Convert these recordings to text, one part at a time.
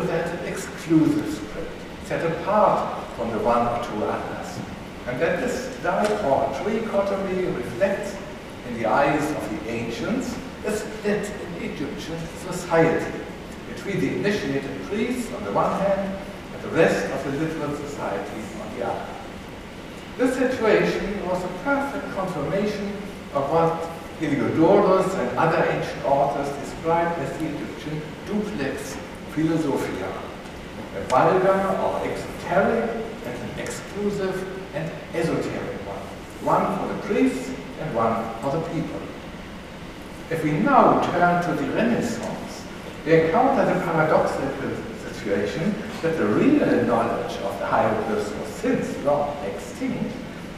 represented exclusive script, set apart from the one or two others. And that this or trichotomy reflects in the eyes of the ancients a split in Egyptian society between the initiated priests on the one hand and the rest of the literate society on the other. This situation was a perfect confirmation of what Heliodorus and other ancient authors described as the Egyptian duplex philosophia, a vulgar or exoteric and an exclusive and esoteric one, one for the priests and one for the people. If we now turn to the Renaissance, we encounter the paradoxical situation that the real knowledge of the hieroglyphs was since long extinct,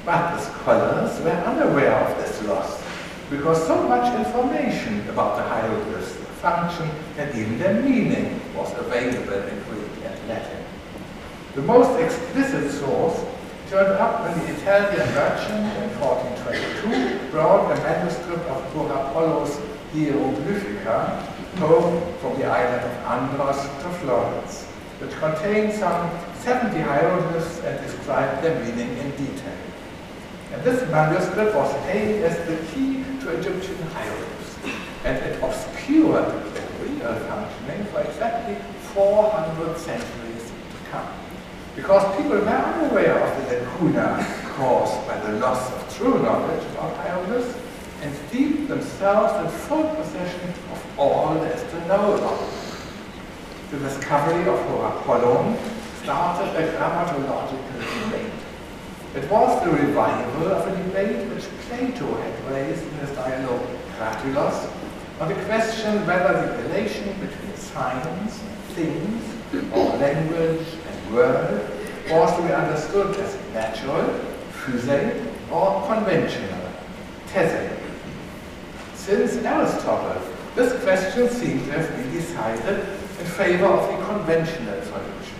but the scholars were unaware of this loss because so much information about the hieroglyphs, their function, and even their meaning was available in Greek and Latin. The most explicit source turned up when the Italian merchant in 1422 brought a manuscript of Horapollo's Hieroglyphica home from the island of Andros to Florence, which contained some 70 hieroglyphs and described their meaning in detail. And this manuscript was hailed as the key to Egyptian hieroglyphs, and it obscured the real functioning for exactly 400 centuries to come. Because people were unaware of the lacuna caused by the loss of true knowledge about hieroglyphs, and deemed themselves in full possession of all there is to know about. The discovery of Horapollon started a grammatological debate. It was the revival of a debate which Plato had raised in his dialogue Cratylus on the question whether the relation between science, things, or language and world was to be understood as natural, physical, or conventional, these. Since Aristotle, this question seems to have been decided in favor of the conventional solution.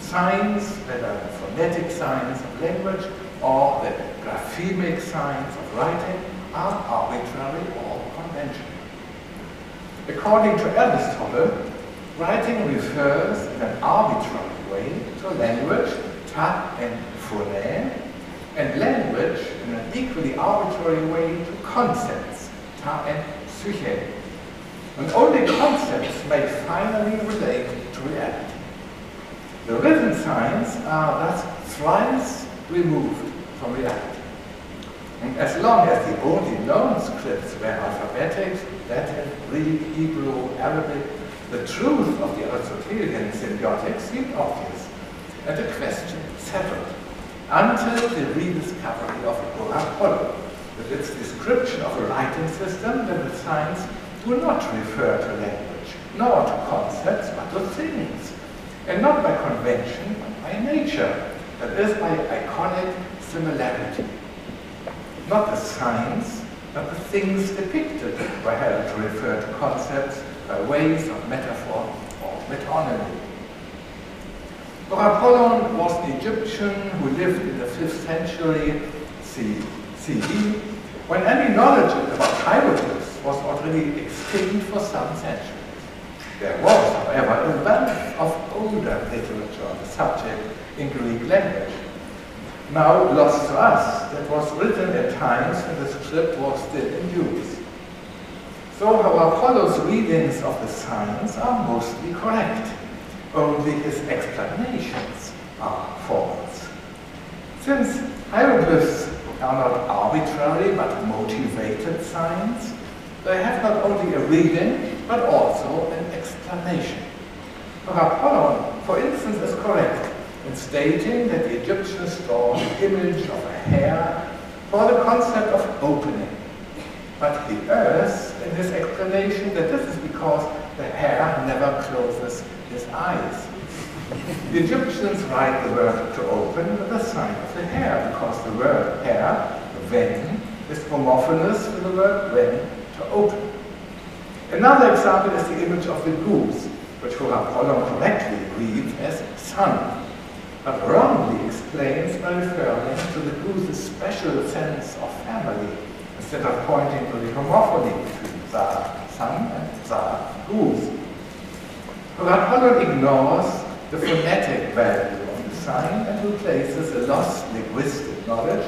Signs, whether the phonetic signs of language or the graphemic signs of writing, are arbitrary or conventional. According to Aristotle, writing refers in an arbitrary way to language, ta and phone, and language in an equally arbitrary way to concepts, ta and psyche. And only concepts may finally relate to reality. The written signs are thus thrice removed from reality. And as long as the only known scripts were alphabetic, Latin, Greek, Hebrew, Arabic, the truth of the Aristotelian semiotics seemed obvious, and the question settled until the rediscovery of Horapollo with its description of a writing system that the signs do not refer to language, nor to concepts, but to things, and not by convention, but by nature, that is, by iconic similarity. Not the signs, but the things depicted were held to refer to concepts by ways of metaphor or metonymy. Horapollon was an Egyptian who lived in the 5th century CE when any knowledge about hieroglyphs was already extinct for some centuries. There was, however, a wealth of older literature on the subject in Greek language, now lost to us, that was written at times when the script was still in use. So Horapollo's readings of the signs are mostly correct, only his explanations are false. Since hieroglyphs are not arbitrary but motivated signs. They have not only a reading but also an explanation. Horapollon, for instance, is correct in stating that the Egyptians draw the image of a hare for the concept of opening. But he errs in his explanation that this is because the hare never closes his eyes. The Egyptians write the word to open with a sign of the hare because the word hare, is homophonous with the word ven, to open. Another example is the image of the goose, which Horapollon correctly reads as sun, but wrongly explains by referring to the goose's special sense of family, instead of pointing to the homophony the sun and the goose. Horan ignores the phonetic value of the sign and replaces a lost linguistic knowledge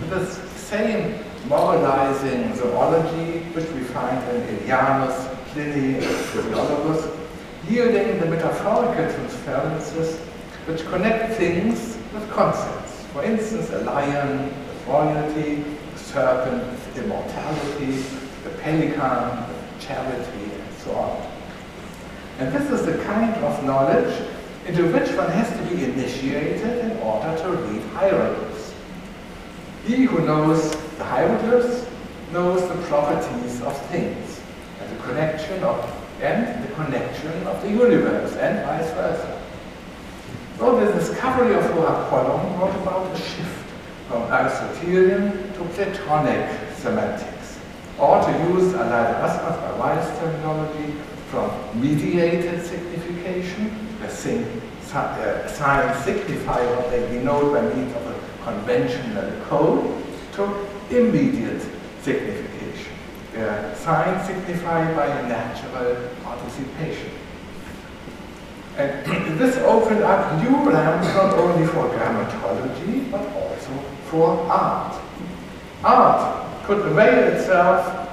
with the same moralizing zoology which we find in Aelianus, Pliny, and yielding the metaphorical transferences which connect things with concepts. For instance, a lion with royalty, a serpent with immortality, pelican charity, and so on. And this is the kind of knowledge into which one has to be initiated in order to read hieroglyphs. He who knows the hieroglyphs knows the properties of things and the connection of and the connection of the universe and vice versa. So the discovery of Horapollon brought about a shift from Aristotelian to Platonic semantics, or to use Aleida Assmann by Weil's terminology, from mediated signification, where sing, uh, signify what they denote by means of a conventional code, to immediate signification, where signs signify by natural participation. And this opened up new realms not only for grammatology, but also for art. Art could avail itself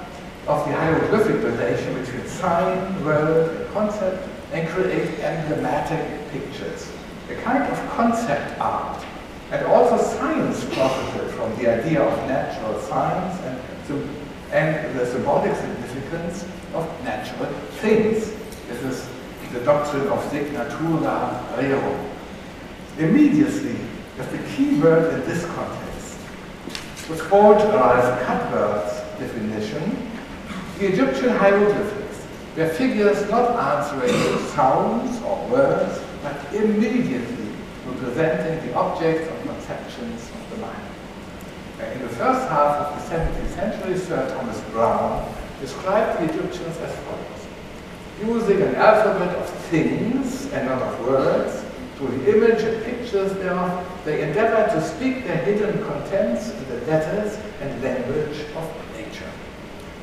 of the hieroglyphic relation between sign, word, and concept, and create emblematic pictures, a kind of concept art. And also science profited from the idea of natural science and, and the symbolic significance of natural things. This is the doctrine of signatura rerum. Immediately, as the key word in this context, to quote Ralph definition, the Egyptian hieroglyphics were figures not answering to sounds or words, but immediately representing the objects or conceptions of the mind. In the first half of the 17th century, Sir Thomas Browne described the Egyptians as follows using an alphabet of things and not of words, through the image and pictures thereof, they endeavor to speak their hidden contents in the letters and language of nature.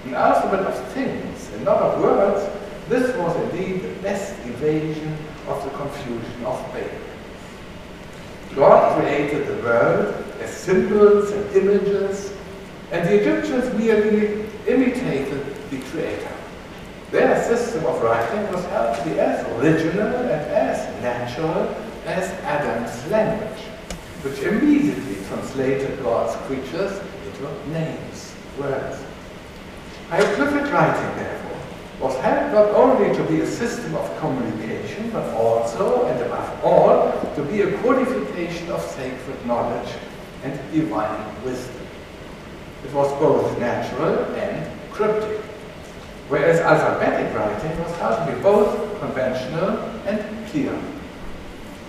An alphabet of things and not of words, this was indeed the best evasion of the confusion of Babel. God created the world as symbols and images, and the Egyptians merely imitated the Creator. Their system of writing was held to be as original and as natural as Adam's language, which immediately translated God's creatures into names, words. Hieroglyphic writing, therefore, was held not only to be a system of communication, but also, and above all, to be a codification of sacred knowledge and divine wisdom. It was both natural and cryptic whereas alphabetic writing was held to be both conventional and clear.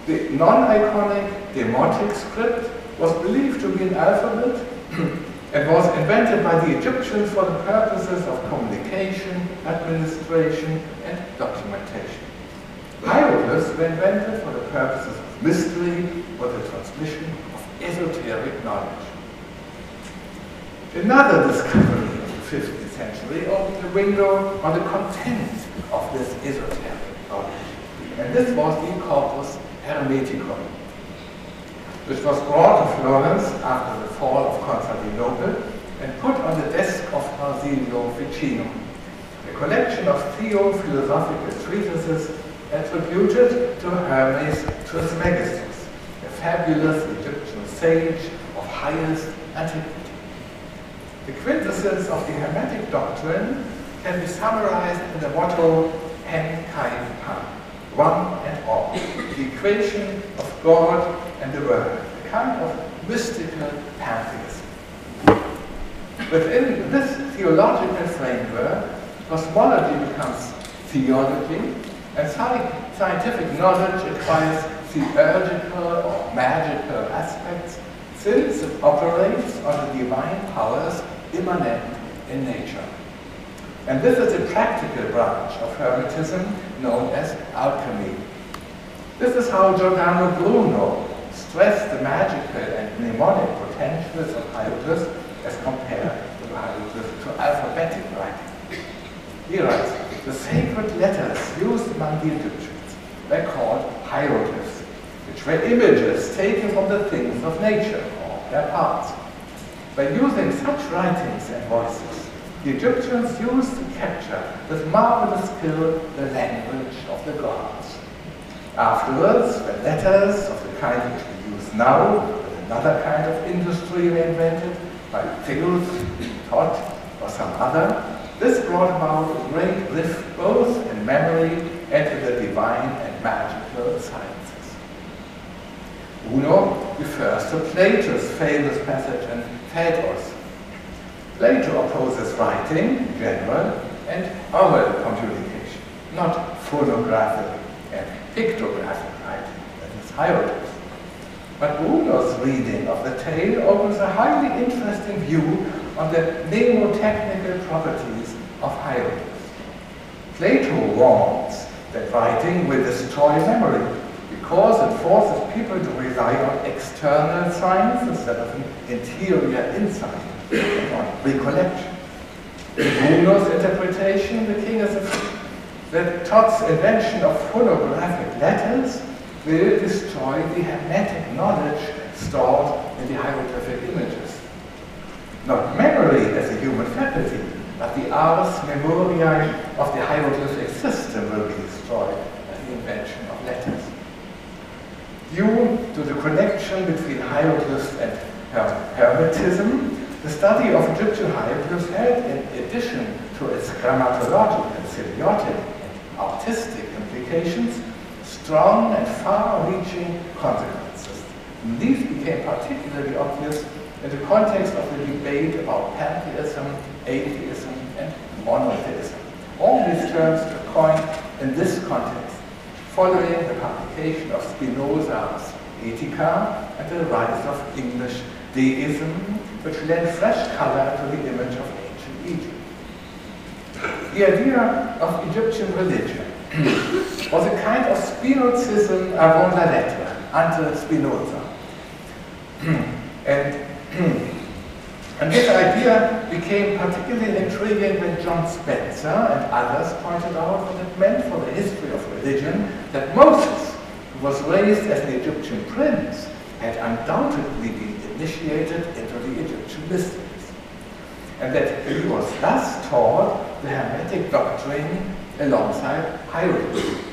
The non-iconic demotic script was believed to be an alphabet and was invented by the Egyptians for the purposes of communication, administration, and documentation. Hieroglyphs were invented for the purposes of mystery or the transmission of esoteric knowledge. Another discovery of the 15th century opened the window on the content of this esoteric knowledge. And this was the Corpus Hermeticum, which was brought to Florence after the fall of Constantinople and put on the desk of Marsilio Ficino, a collection of theo-philosophical treatises attributed to Hermes Trismegistus, a fabulous Egyptian sage of highest antiquity. The quintessence of the Hermetic doctrine can be summarized in the motto Hen Kai Pan, one and all, the equation of God and the world, a kind of mystical pantheism. Within this theological framework, cosmology becomes theology, and scientific knowledge acquires theurgical or magical aspects since it operates on the divine powers immanent in nature. And this is a practical branch of Hermetism known as alchemy. This is how Giordano Bruno stressed the magical and mnemonic potentials of hieroglyphs as compared to hieroglyphs to alphabetic writing. He writes, the sacred letters used among the Egyptians were called hieroglyphs, which were images taken from the things of nature or their parts. By using such writings and voices, the Egyptians used capture with marvelous skill the language of the gods. Afterwards, when letters of the kind which we use now, with another kind of industry were invented, by Philos, Todd, or some other, this brought about a great lift both in memory and in the divine and magical sciences. Bruno refers to Plato's famous passage in Phaedrus. Plato opposes writing, in general, and oral communication, not phonographic and pictographic writing, that is hieroglyphs. But Bruno's reading of the tale opens a highly interesting view on the mnemotechnical properties of hieroglyphs. Plato warns that writing will destroy memory because it forces people to rely on external signs instead of interior insight on recollection. Bruno's interpretation, the king is that Todd's invention of phonographic letters will destroy the hermetic knowledge stored in the hieroglyphic images. Not memory as a human faculty, but the ars memoriae of the hieroglyphic system will be destroyed by the invention of letters. Due to the connection between hieroglyphs and her Hermetism, the study of Egyptian hieroglyphs had, in addition to its grammatological, semiotic, and artistic implications, strong and far-reaching consequences. And these became particularly obvious in the context of the debate about pantheism, atheism, and monotheism. All these terms were coined in this context, following the publication of Spinoza's Ethica and the rise of English deism, which lent fresh color to the image of ancient Egypt. The idea of Egyptian religion was a kind of Spinozism avant la lettre, ante Spinoza. and, and this idea became particularly intriguing when John Spencer and others pointed out what it meant for the history of religion that Moses, who was raised as an Egyptian prince, had undoubtedly been initiated Egyptian mysteries, and that he was thus taught the Hermetic doctrine alongside hieroglyphs.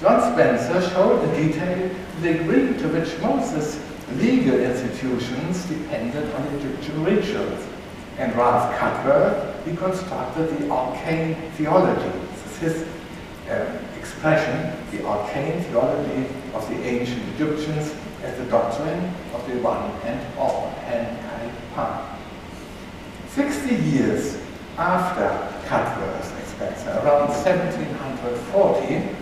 John Spencer showed in detail the degree to which Moses' legal institutions depended on Egyptian rituals, and Ralph Cudworth reconstructed the arcane theology. This is his uh, expression, the arcane theology of the ancient Egyptians as the doctrine of the one and all, and Pan. Sixty years after Cudworth's expense, around 1740,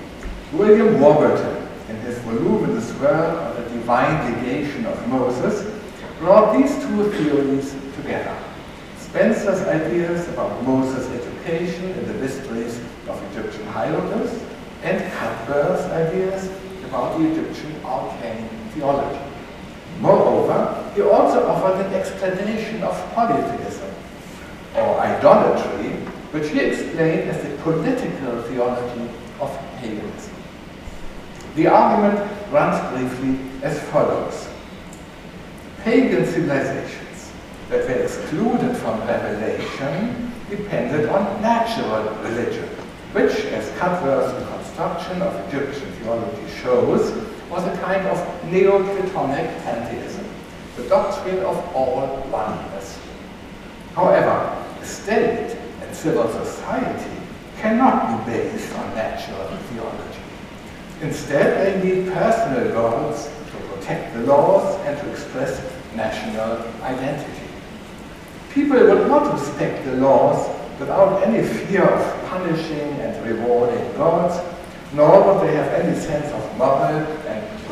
William Warburton, in his voluminous work on the divine legation of Moses, brought these two theories together. Spencer's ideas about Moses' education in the mysteries of Egyptian hieroglyphs and Cudworth's ideas about the Egyptian arcane theology. Moreover, he also offered an explanation of polytheism, or idolatry, which he explained as the political theology of paganism. The argument runs briefly as follows. Pagan civilizations that were excluded from revelation depended on natural religion, which, as Cudworth's construction of Egyptian theology shows, was a kind of Neoplatonic pantheism, the doctrine of all oneness. However, the state and civil society cannot be based on natural theology. Instead, they need personal gods to protect the laws and to express national identity. People would not respect the laws without any fear of punishing and rewarding gods, nor would they have any sense of moral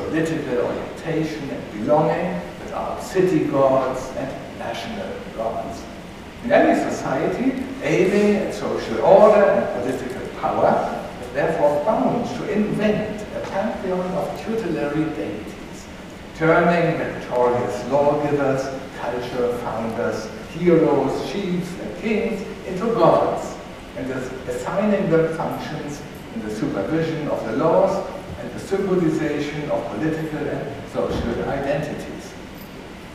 political orientation and belonging without city gods and national gods. In any society, aiming at social order and political power is therefore bound to invent a pantheon of tutelary deities, turning victorious lawgivers, cultural founders, heroes, chiefs, and kings into gods, and assigning them functions in the supervision of the laws the symbolization of political and social identities.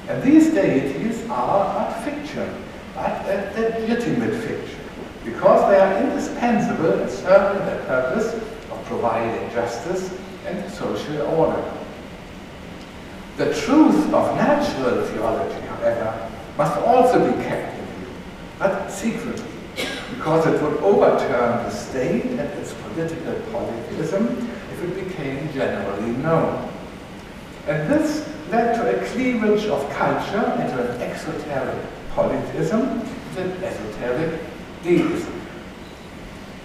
And these deities are but fiction, but a legitimate fiction, because they are indispensable in serving the purpose of providing justice and social order. The truth of natural theology, however, must also be kept in view, but secretly, because it would overturn the state and its political polytheism it became generally known. And this led to a cleavage of culture into an exoteric polytheism and an esoteric deism.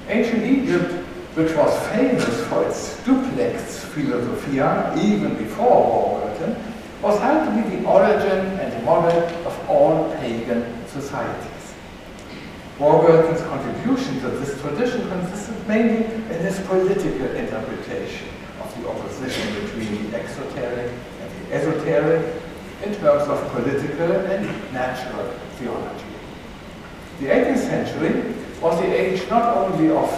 Ancient Egypt, which was famous for its duplex philosophia even before Warburton, was held to be the origin and model of all pagan societies. Warburton's contribution to this tradition consisted mainly in his political interpretation of the opposition between the exoteric and the esoteric in terms of political and natural theology. The 18th century was the age not only of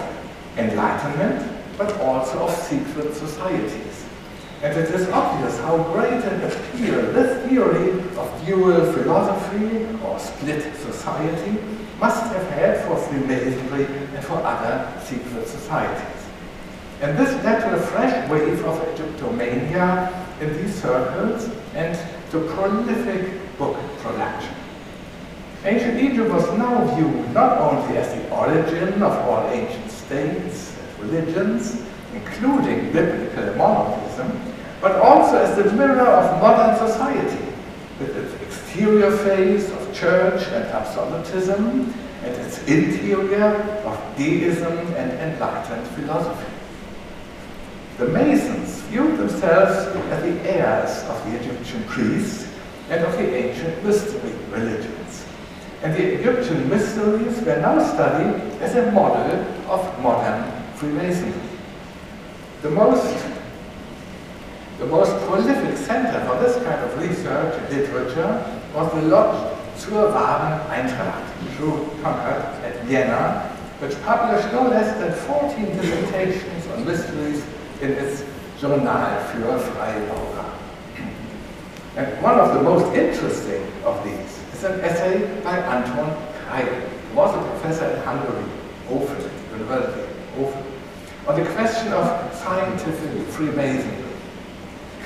enlightenment, but also of secret societies. And it is obvious how great an appeal this theory of dual philosophy or split society must have had for Freemasonry and for other secret societies. And this led to a fresh wave of Egyptomania in these circles and to prolific book production. Ancient Egypt was now viewed not only as the origin of all ancient states and religions, including biblical monotheism, but also as the mirror of modern society, with its exterior face of church and absolutism, and its interior of deism and enlightened philosophy. The Masons viewed themselves as the heirs of the Egyptian priests and of the ancient mystery religions. And the Egyptian mysteries were now studied as a model of modern Freemasonry. The most, the most prolific center for this kind of research and literature was the Lodge zur wahren Eintracht, Drew Conrad at Vienna, er which published no less than 14 dissertations on mysteries in its Journal für Freimaurer. And one of the most interesting of these is an essay by Anton Kreil, who was a professor in Hungary, Ofen, University, Ofen, on the question of scientific Freemasonry.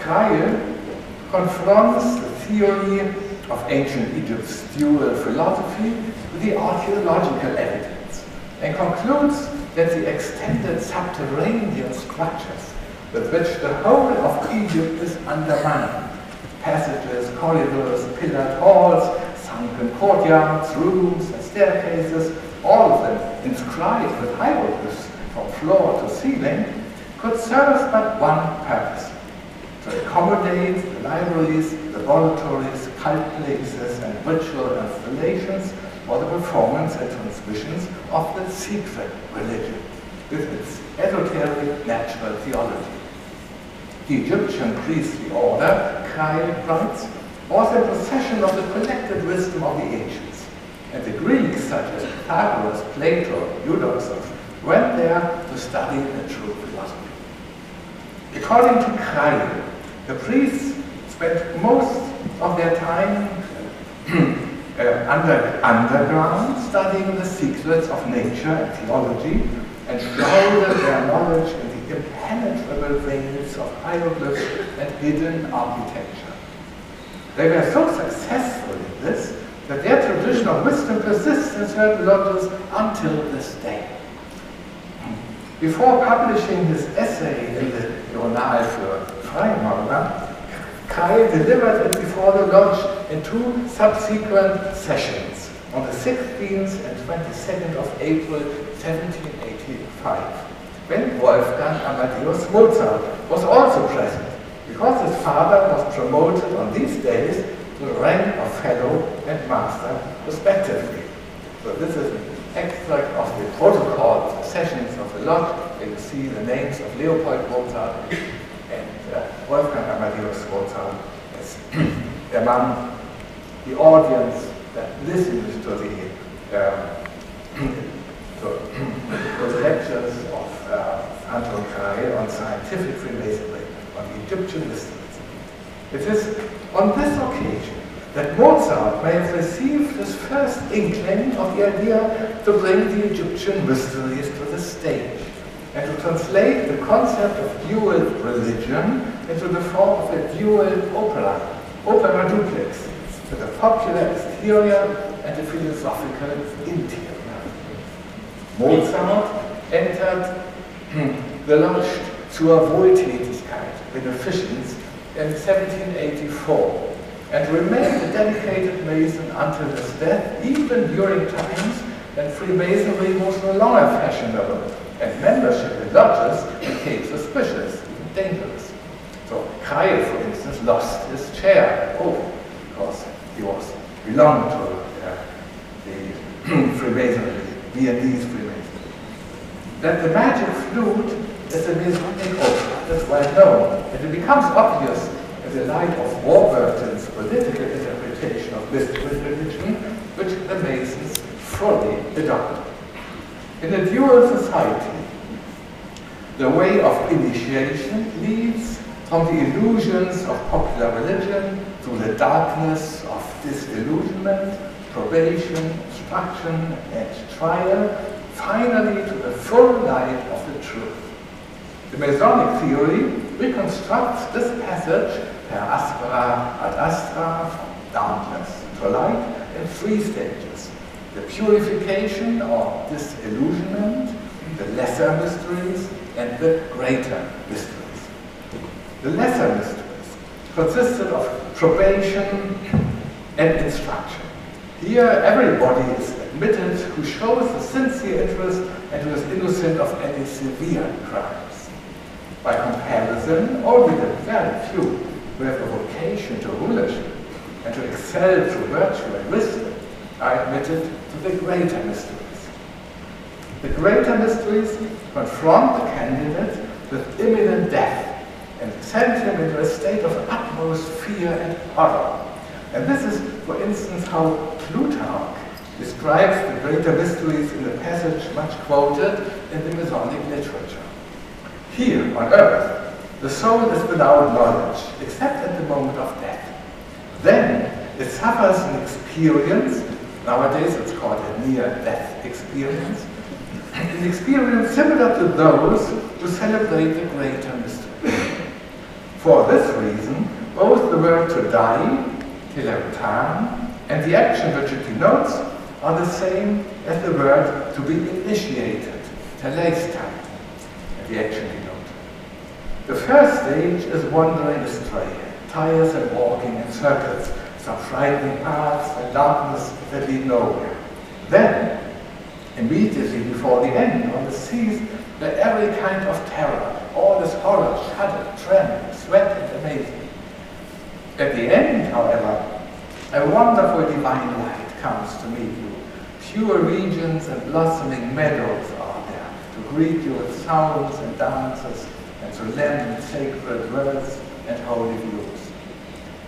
Kreil confronts the theory of ancient Egypt's dual philosophy with the archaeological evidence and concludes that the extended subterranean structures with which the whole of Egypt is undermined, passages, corridors, pillared halls, sunken courtyards, rooms, and staircases, all of them inscribed with hieroglyphs from floor to ceiling, could serve but one purpose, to accommodate the libraries, laboratories, places, and ritual installations for the performance and transmissions of the secret religion with its esoteric natural theology. The Egyptian priestly order, Kreil writes, was a procession of the collected wisdom of the ancients. And the Greeks, such as Pythagoras, Plato, Eudoxus, went there to study the true philosophy. According to Kreil, the priests spent most of their time uh, under, underground studying the secrets of nature and theology and shrouded their knowledge in the impenetrable veils of hieroglyphs and hidden architecture. They were so successful in this that their tradition of wisdom persists in certain lodges until this day. Before publishing his essay in the Journal für Freimaurer, Kreil delivered it before the lodge in two subsequent sessions on the 16th and 22nd of April 1785, when Wolfgang Amadeus Mozart was also present, because his father was promoted on these days to the rank of fellow and master respectively. So this is an extract of the protocol sessions of the lodge, you see the names of Leopold Mozart Wolfgang Amadeus Mozart as among the audience that listens to the, um, to, to the lectures of uh, Anton Kreil on scientific Freemasonry, on Egyptian mysticism. It is on this occasion that Mozart may have received his first inkling of the idea to bring the Egyptian mysteries to the stage and to translate the concept of dual religion into the form of a dual opera, opera duplex, with a popular exterior and a philosophical interior. Mozart entered the Lodge zur Wohltätigkeit, Beneficence, in 1784 and remained a dedicated Mason until his death, even during times when Freemasonry was no longer fashionable and membership in lodges became suspicious, even dangerous. So Kreil, for instance, lost his chair because he was belonged to uh, the Freemasonry, Viennese Freemasonry. That the magic flute is a Masonic opera, that's well known, and it becomes obvious in the light of Warburton's political interpretation of mystical religion, which the Masons fully adopted. In a dual society, the way of initiation leads from the illusions of popular religion to the darkness of disillusionment, probation, instruction, and trial, finally to the full light of the truth. The Masonic theory reconstructs this passage per aspera ad astra, from darkness to light, in three stages. The purification or disillusionment, the lesser mysteries, and the greater mysteries. The lesser mysteries consisted of probation and instruction. Here, everybody is admitted who shows a sincere interest and who is innocent of any severe crimes. By comparison, only the very few who have a vocation to rulership and to excel through virtue and wisdom are admitted the greater mysteries. The greater mysteries confront the candidate with imminent death and send him into a state of utmost fear and horror. And this is, for instance, how Plutarch describes the greater mysteries in a passage much quoted in the Masonic literature. Here on earth, the soul is without knowledge, except at the moment of death. Then it suffers an experience, nowadays it's called a near-death experience, an experience similar to those who celebrate the greater mystery. For this reason, both the word to die, teleutan, and the action which it denotes are the same as the word to be initiated, teleistan, and the action denotes. The first stage is wandering astray, tiresome walking in circles, some frightening paths and darkness that lead nowhere. Then, immediately before the end, one sees that every kind of terror, all this horror, shudder, tremor, sweat, and amazement. At the end, however, a wonderful divine light comes to meet you. Pure regions and blossoming meadows are there to greet you with sounds and dances and to lend sacred words and holy views.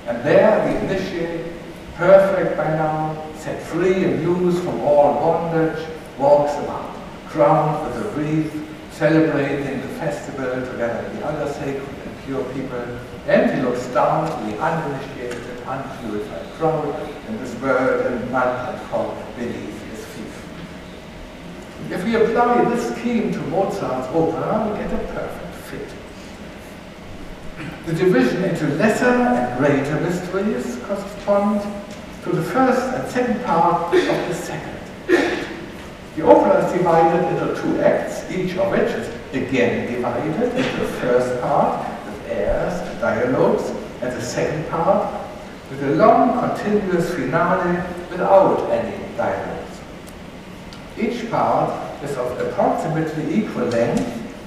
And there the initiate, perfect by now, set free and loose from all bondage, walks about, crowned with a wreath, celebrating the festival together with the other sacred and pure people, and he looks down to the uninitiated, unpurified crowd in this burden, mud and fog beneath his feet. If we apply this scheme to Mozart's opera, we get a perfect. The division into lesser and greater mysteries correspond to the first and second part of the second The opera is divided into two acts, each of which is again divided into the first part with airs and dialogues, and the second part with a long continuous finale without any dialogues. Each part is of approximately equal length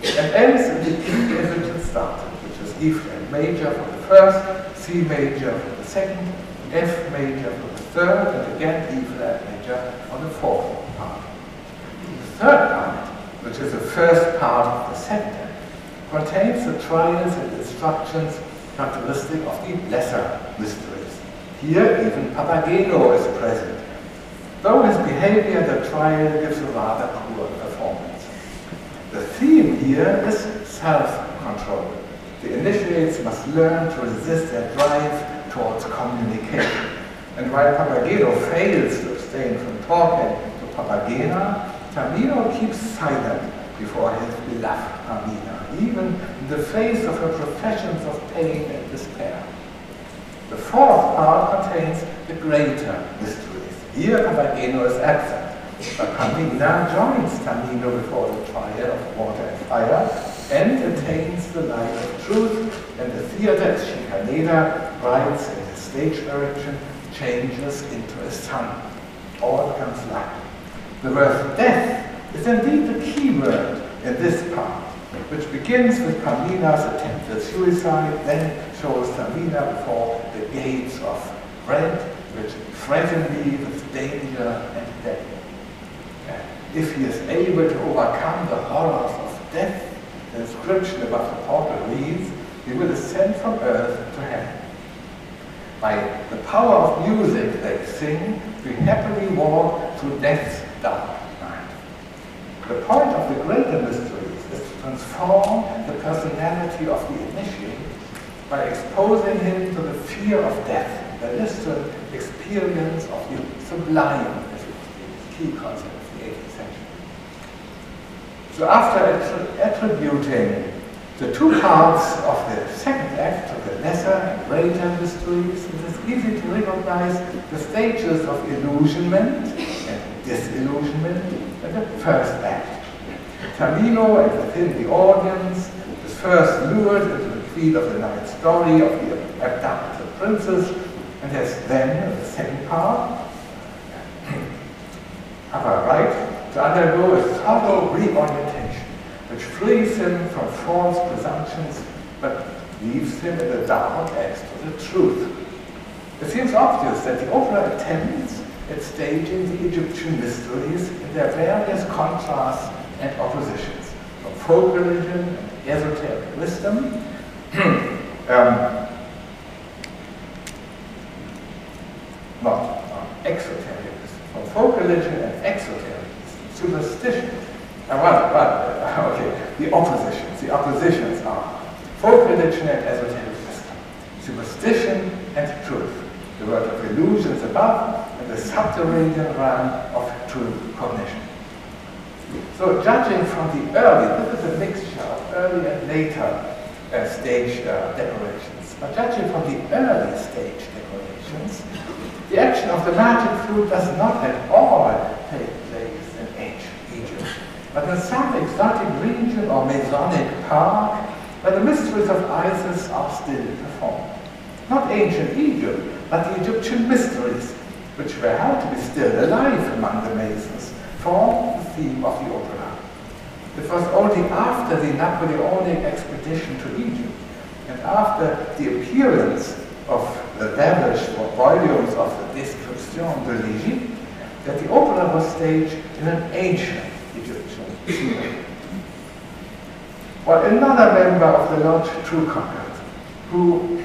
and ends in the key in which it started, which is E flat major for the first, C major for the second, F major for the third, and again E flat major for the fourth part. The third part, which is the first part of the second contains the trials and instructions characteristic of the lesser mysteries. Here even Papageno is present, though his behavior at the trial gives a rather poor performance. The theme here is self-control. The initiates must learn to resist their drive towards communication. And while Papageno fails to abstain from talking to Papagena, Tamino keeps silent before his beloved Pamina, even in the face of her professions of pain and despair. The fourth part contains the greater mysteries. Here Papageno is absent, but Pamina joins Tamino before the trial of water and fire and attains the light of truth, and the theater, as Schikaneder writes in his stage direction, changes into a sun. All comes light. The word death is indeed the key word in this part, which begins with Pamina's attempted suicide, then shows Tamino before the gates of Brent, which threaten me with danger and death. If he is able to overcome the horrors of death, the inscription above the portal reads, he will ascend from earth to heaven. By the power of music, they sing, we happily walk through death's dark night. The point of the greater mysteries is to transform the personality of the initiate by exposing him to the fear of death, that is to experience of the sublime, the key concept of the 18th century. So after attributing the two parts of the second act to the lesser and greater mysteries, it is easy to recognize the stages of illusionment and disillusionment in the first act. Tamino and within the audience is first lured into the field of the night story of the abducted princess and has then, the second part, upper right, to undergo a thorough reorientation frees him from false presumptions but leaves him in the dark as to the truth. It seems obvious that the opera attempts at staging the Egyptian mysteries in their various contrasts and oppositions, from folk religion and esoteric wisdom, um, not, not exoteric from folk religion and exoteric superstition, uh, well, well, okay, the oppositions. The oppositions are folk religion and esoteric superstition and truth, the world of illusions above, and the subterranean realm of true cognition. So judging from the early, this is a mixture of early and later uh, stage uh, decorations, but judging from the early stage decorations, the action of the magic flute does not at all take place in ancient Egypt, but in some exotic region or Masonic park where the mysteries of Isis are still performed. Not ancient Egypt, but the Egyptian mysteries, which were held to be still alive among the Masons, form the theme of the opera. It was only after the Napoleonic expedition to Egypt and after the appearance of the lavish volumes of the Description de l'Égypte that the opera was staged in an ancient. Well, another member of the Lodge True who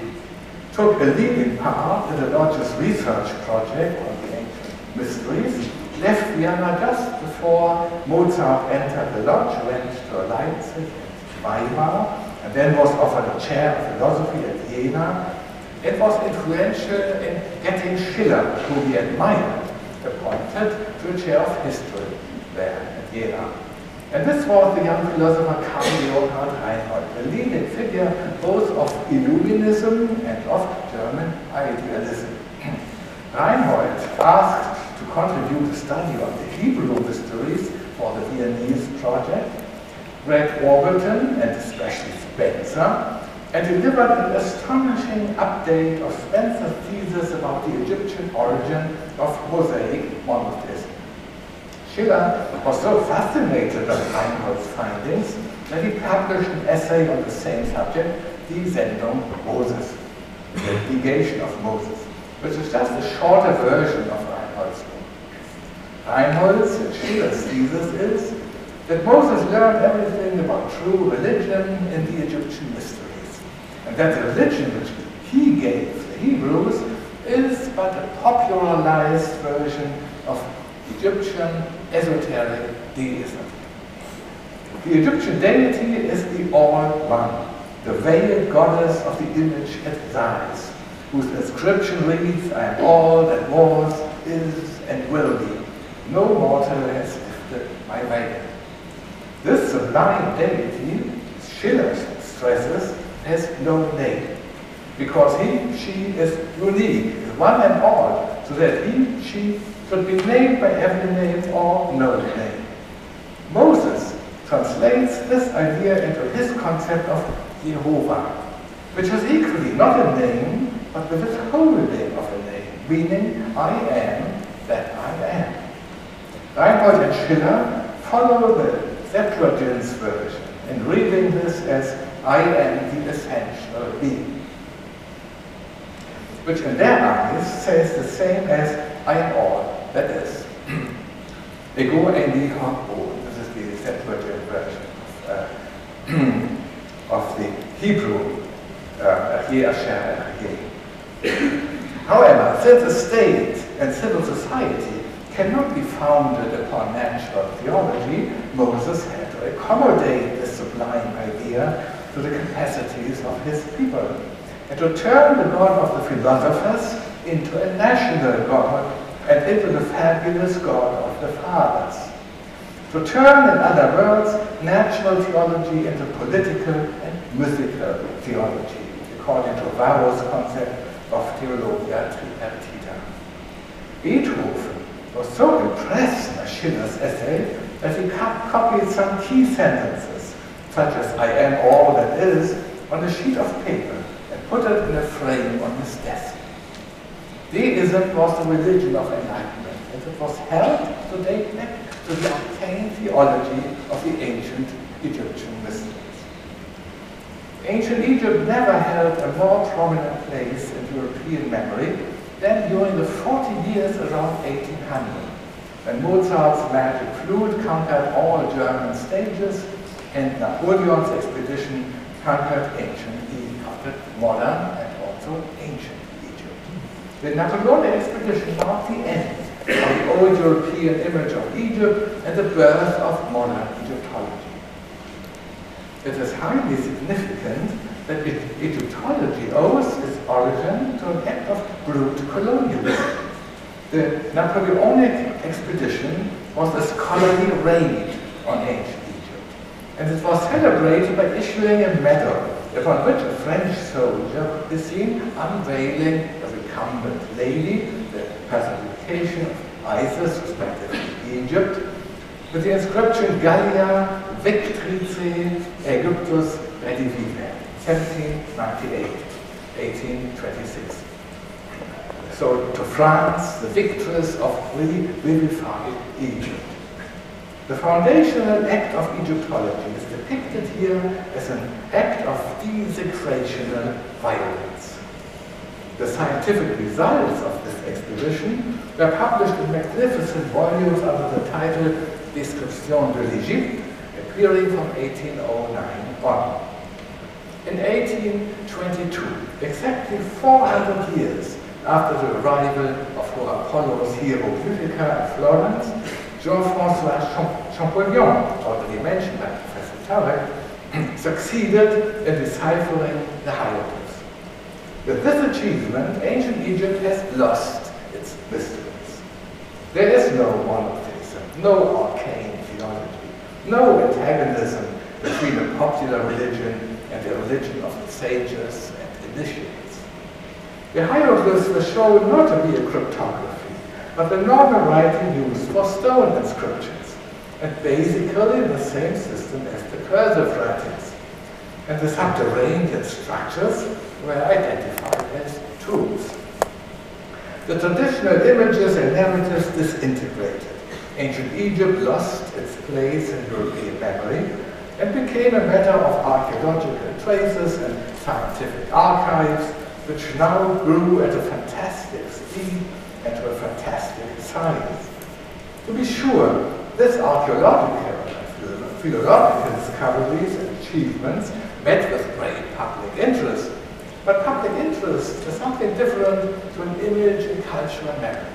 took a leading part in the Lodge's research project on the ancient mysteries, left Vienna just before Mozart entered the Lodge, went to Leipzig and Weimar, and then was offered a chair of philosophy at Jena, and was influential in getting Schiller, whom he admired, appointed to a chair of history there at Jena. And this was the young philosopher Karl Leopold Reinhold, a leading figure both of Illuminism and of German idealism. Reinhold asked to contribute a study on the Hebrew mysteries for the Viennese project, read Warburton and especially Spencer, and delivered an astonishing update of Spencer's thesis about the Egyptian origin of Mosaic. Schiller was so fascinated by Reinhold's findings that he published an essay on the same subject, Die Sendung Moses, the negation of Moses, which is just a shorter version of Reinhold's book. Reinhold's and Schiller's thesis is that Moses learned everything about true religion in the Egyptian mysteries, and that the religion which he gave the Hebrews is but a popularized version of Egyptian esoteric deism. The Egyptian deity is the All One, the veiled goddess of the image at Sais, whose inscription reads, I am all that was, is, and will be. No mortal has lifted my veil. This sublime deity, Schiller stresses, has no name, because he, she is unique, one and all, so that he, she should be named by every name or no name. Moses translates this idea into his concept of Jehovah, which is equally not a name, but the withholding of a name, meaning I am that I am. Reinhold and Schiller follow the Septuagint's version in reading this as I am the essential being, which in their eyes says the same as I am all that is. Ego eini hoc This is the Septuagint version of, uh, of the Hebrew uh, However, since a state and civil society cannot be founded upon natural theology, Moses had to accommodate this sublime idea to the capacities of his people, and to turn the God of the philosophers into a national God and into the fabulous God of the fathers. To turn, in other words, natural theology into political and mythical theology, according to Varro's concept of Theologia Tripartita. Beethoven was so impressed by Schiller's essay that he copied some key sentences, such as I am all that is, on a sheet of paper and put it in a frame on his desk. Deism was the religion of enlightenment, and it was held to date back to the arcane theology of the ancient Egyptian mystics. Ancient Egypt never held a more prominent place in European memory than during the 40 years around 1800, when Mozart's magic flute conquered all German stages and Napoleon's expedition conquered ancient Egypt, modern and also ancient. The Napoleonic expedition marked the end of the old European image of Egypt and the birth of modern Egyptology. It is highly significant that Egyptology owes its origin to an act of brute colonialism. The Napoleonic expedition was a scholarly raid on ancient Egypt, and it was celebrated by issuing a medal upon which a French soldier is seen unveiling a recumbent lady, the personification of Isis, respectively Egypt, with the inscription Gallia Victrice Aegyptus Rediviva, 1798, 1826. So to France, the victors of revivified Egypt. The foundational act of Egyptology is depicted here as an act of desecrational violence. The scientific results of this expedition were published in magnificent volumes under the title Description de l'Égypte, appearing from 1809 on. In 1822, exactly 400 years after the arrival of Horapollo's hieroglyphica in Florence, Jean-François Champollion, already mentioned by Professor Tarek, succeeded in deciphering the hieroglyphs. With this achievement, ancient Egypt has lost its mysteries. There is no monotheism, no arcane theology, no antagonism between the popular religion and the religion of the sages and initiates. The hieroglyphs were shown not to be a cryptography, but the normal writing used for stone inscriptions, and basically the same system as the cursive writings. And the subterranean structures were identified as tombs. The traditional images and narratives disintegrated. Ancient Egypt lost its place in European memory and became a matter of archaeological traces and scientific archives, which now grew at a fantastic speed and to a fantastic size. To be sure, this archaeological and philological discoveries and achievements met with great public interest, but public interest is something different to an image in cultural memory.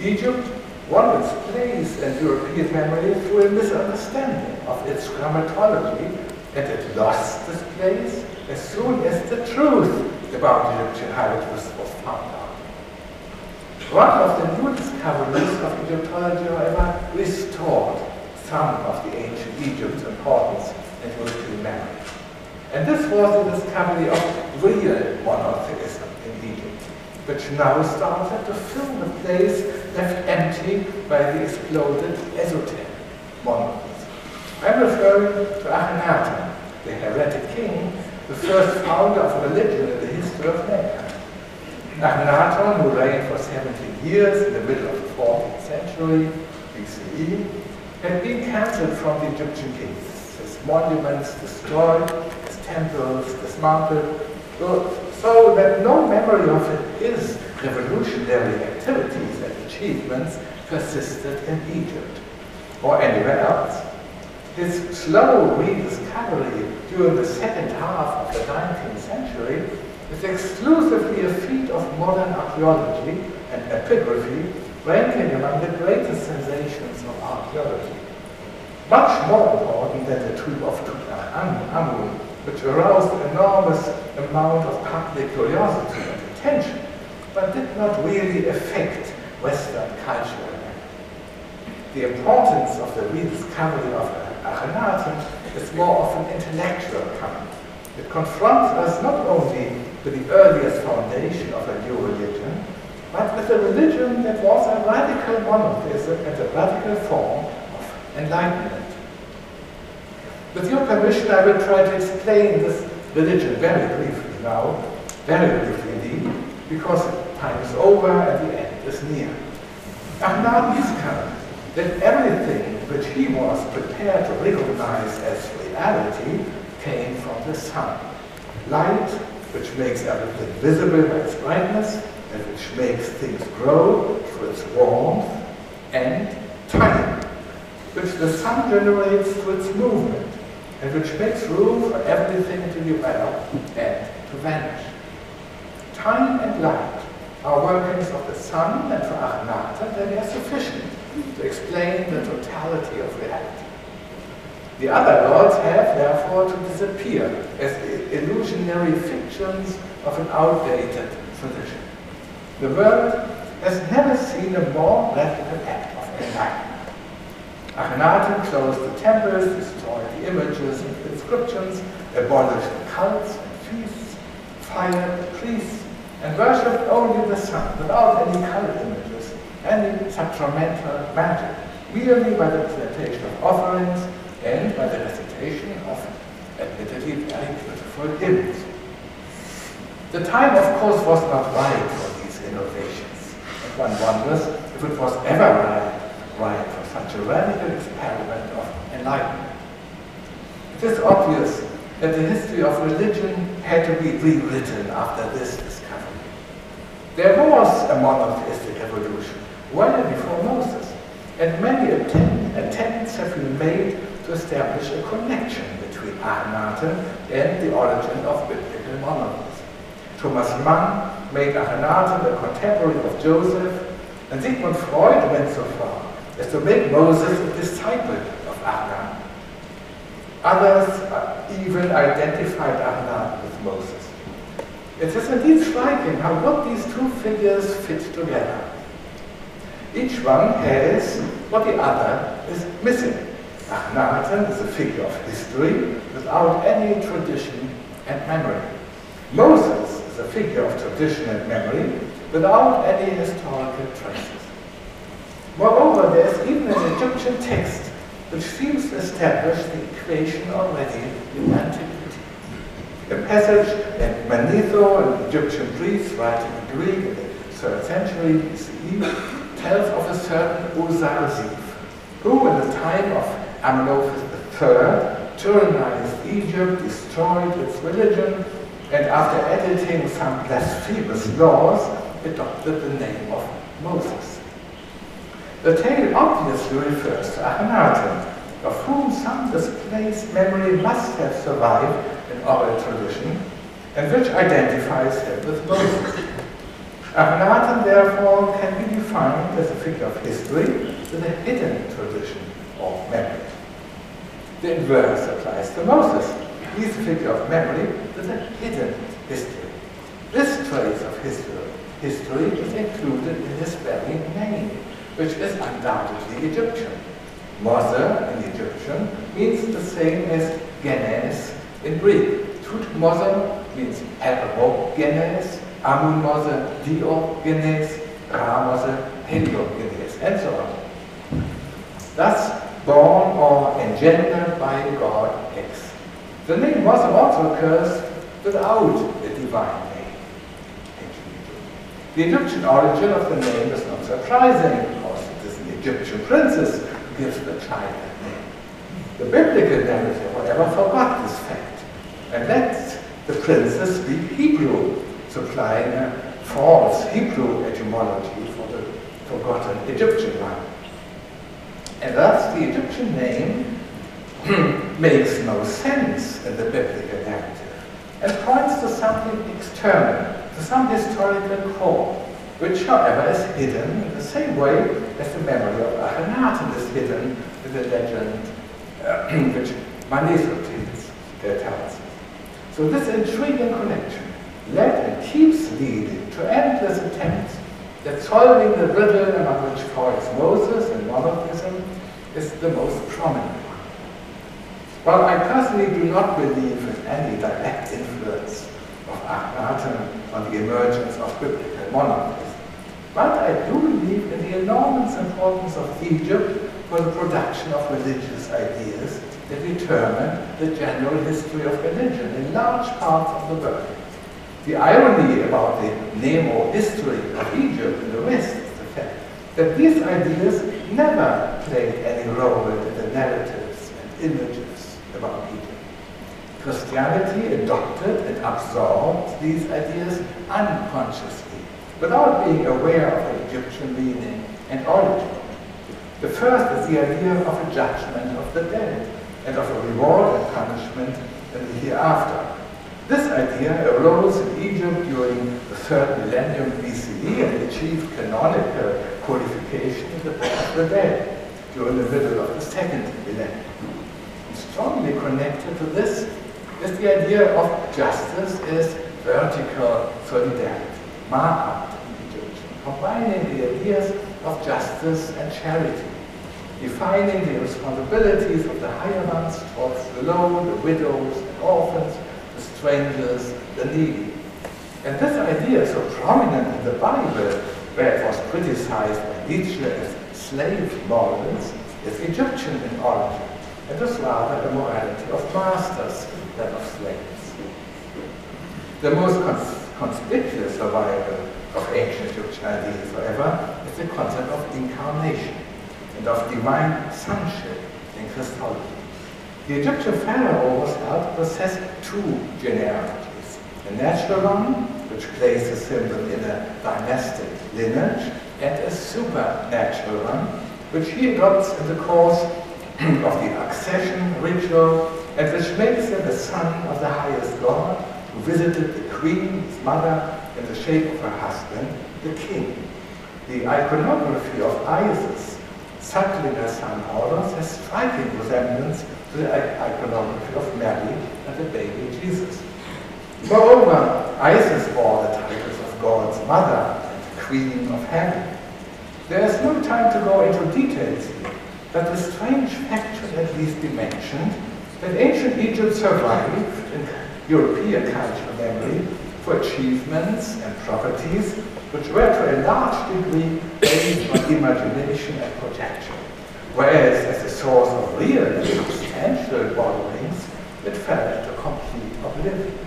Egypt won its place in European memory through a misunderstanding of its grammatology, and it lost this place as soon as the truth about Egyptian hieroglyphs was found out. One of the new discoveries of Egyptology, however, restored some of the ancient Egypt's importance in European memory. And this was the discovery of real monotheism in Egypt, which now started to fill the place left empty by the exploded esoteric monotheism. I'm referring to Akhenaten, the heretic king, the first founder of religion in the history of mankind. Akhenaten, who reigned for 17 years in the middle of the 14th century BCE, had been cancelled from the Egyptian kings, monuments destroyed, his temples dismantled, so that no memory of his revolutionary activities and achievements persisted in Egypt or anywhere else. His slow rediscovery during the second half of the 19th century is exclusively a feat of modern archaeology and epigraphy, ranking among the greatest sensations of archaeology. Much more important than the tomb of Tutankhamun, uh, which aroused an enormous amount of public curiosity and attention, but did not really affect Western culture. The importance of the rediscovery of Akhenaten is more of an intellectual kind. It confronts us not only with the earliest foundation of a new religion, but with a religion that was a radical monotheism and a radical form of enlightenment. With your permission, I will try to explain this religion very briefly now, very briefly indeed, because time is over and the end is near. Akhenaten discovered that everything which he was prepared to recognize as reality came from the sun. Light, which makes everything visible by its brightness, and which makes things grow through its warmth, and time, which the sun generates through its movement, and which makes room for everything to develop and to vanish. Time and light are workings of the sun, and for Akhenaten they are sufficient to explain the totality of reality. The other gods have, therefore, to disappear as illusionary fictions of an outdated tradition. The world has never seen a more radical act of enlightenment. Akhenaten closed the temples, destroyed the images and inscriptions, abolished cults and feasts, fired priests, and worshipped only the sun without any cult images, any sacramental magic, merely by the presentation of offerings and by the recitation of admittedly very beautiful hymns. The time, of course, was not right for these innovations, and one wonders if it was ever right, right such a radical experiment of enlightenment. It is obvious that the history of religion had to be rewritten after this discovery. There was a monotheistic evolution well before Moses, and many attempt, attempts have been made to establish a connection between Akhenaten and the origin of biblical monotheism. Thomas Mann made Akhenaten a contemporary of Joseph, and Sigmund Freud went so far as to make Moses a disciple of Akhenaten. Others even identified Akhenaten with Moses. It is indeed striking how good these two figures fit together. Each one has what the other is missing. Akhenaten is a figure of history without any tradition and memory. Moses is a figure of tradition and memory without any historical traces. Moreover, there is even an Egyptian text which seems to establish the equation already in antiquity. A passage in Manetho, an Egyptian priest writing in Greek in the 3rd century BCE, tells of a certain Osarsiph, who in the time of Amenophis III tyrannized Egypt, destroyed its religion, and after editing some blasphemous laws, adopted the name of Moses. The tale obviously refers to Akhenaten, of whom some displaced memory must have survived in oral tradition, and which identifies him with Moses. Akhenaten, therefore, can be defined as a figure of history with a hidden tradition of memory. The inverse applies to Moses. He is a figure of memory with a hidden history. This trace of history, history is included in his very name, which is undoubtedly Egyptian. Mose in Egyptian means the same as Genes in Greek. Tutmose means Hermogenes, Amun-Mose diogenes, Ra-Mose heliogenes, and so on. Thus, born or engendered by God X. The name Mose also occurs without a divine name. The Egyptian origin of the name is not surprising because it is the Egyptian princess gives the child that name. The biblical narrative, however, forgot this fact and let the princess speak Hebrew, supplying a false Hebrew etymology for the forgotten Egyptian one. And thus the Egyptian name makes no sense in the biblical narrative and points to something external, to some historical core, which, however, is hidden in the same way as the memory of Akhenaten is hidden in the legend uh, which Manisotes tells. So this intriguing connection led and keeps leading to endless attempts at solving the riddle among which Freud's Moses and monotheism is the most prominent one. While I personally do not believe in any direct influence of Akhenaten on the emergence of biblical monotheism, but I do believe in the enormous importance of Egypt for the production of religious ideas that determine the general history of religion in large parts of the world. The irony about the mnemohistory of Egypt in the West is the fact that these ideas never played any role in the narratives and images about Egypt. Christianity adopted and absorbed these ideas unconsciously, without being aware of the Egyptian meaning and origin. The first is the idea of a judgment of the dead, and of a reward and punishment in the hereafter. This idea arose in Egypt during the third millennium BCE and achieved canonical codification in the Book of the Dead during the middle of the second millennium. And strongly connected to this is the idea of justice as vertical solidarity, ma'at in combining the ideas of justice and charity defining the responsibilities of the higher ones towards the low, the widows and orphans, the strangers, the needy. And this idea is so prominent in the Bible, where it was criticized by Nietzsche as slave morals, is Egyptian in origin, and is rather a morality of masters than of slaves. The most conspicuous survival of ancient Egyptian ideas, however, is the concept of incarnation and of divine sonship in Christology. The Egyptian pharaoh was held to possess two genealogies, a natural one, which places him within a dynastic lineage, and a supernatural one, which he adopts in the course of the accession ritual, and which makes him the son of the highest God, who visited the queen, his mother, in the shape of her husband, the king. The iconography of Isis Suckling her son Horus has striking resemblance to the iconography of Mary and the baby Jesus. Moreover, Isis bore the titles of God's mother and queen of heaven. There is no time to go into details here, but the strange fact should at least be mentioned that ancient Egypt survived in European cultural memory for achievements and properties which were to a large degree based on imagination and projection, whereas as a source of real and substantial borrowings, it fell into complete oblivion.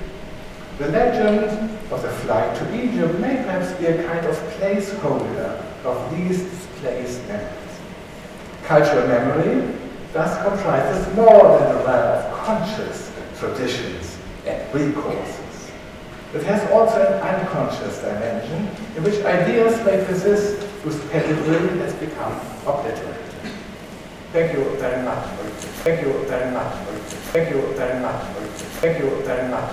The legend of the flight to Egypt may perhaps be a kind of placeholder of these displaced memories. Cultural memory thus comprises more than a realm of conscious traditions and recourses. It has also an unconscious dimension in which ideas may persist whose pedigree has become obliterated. Thank you very much. Thank you very much. Thank you very much. Thank you very much.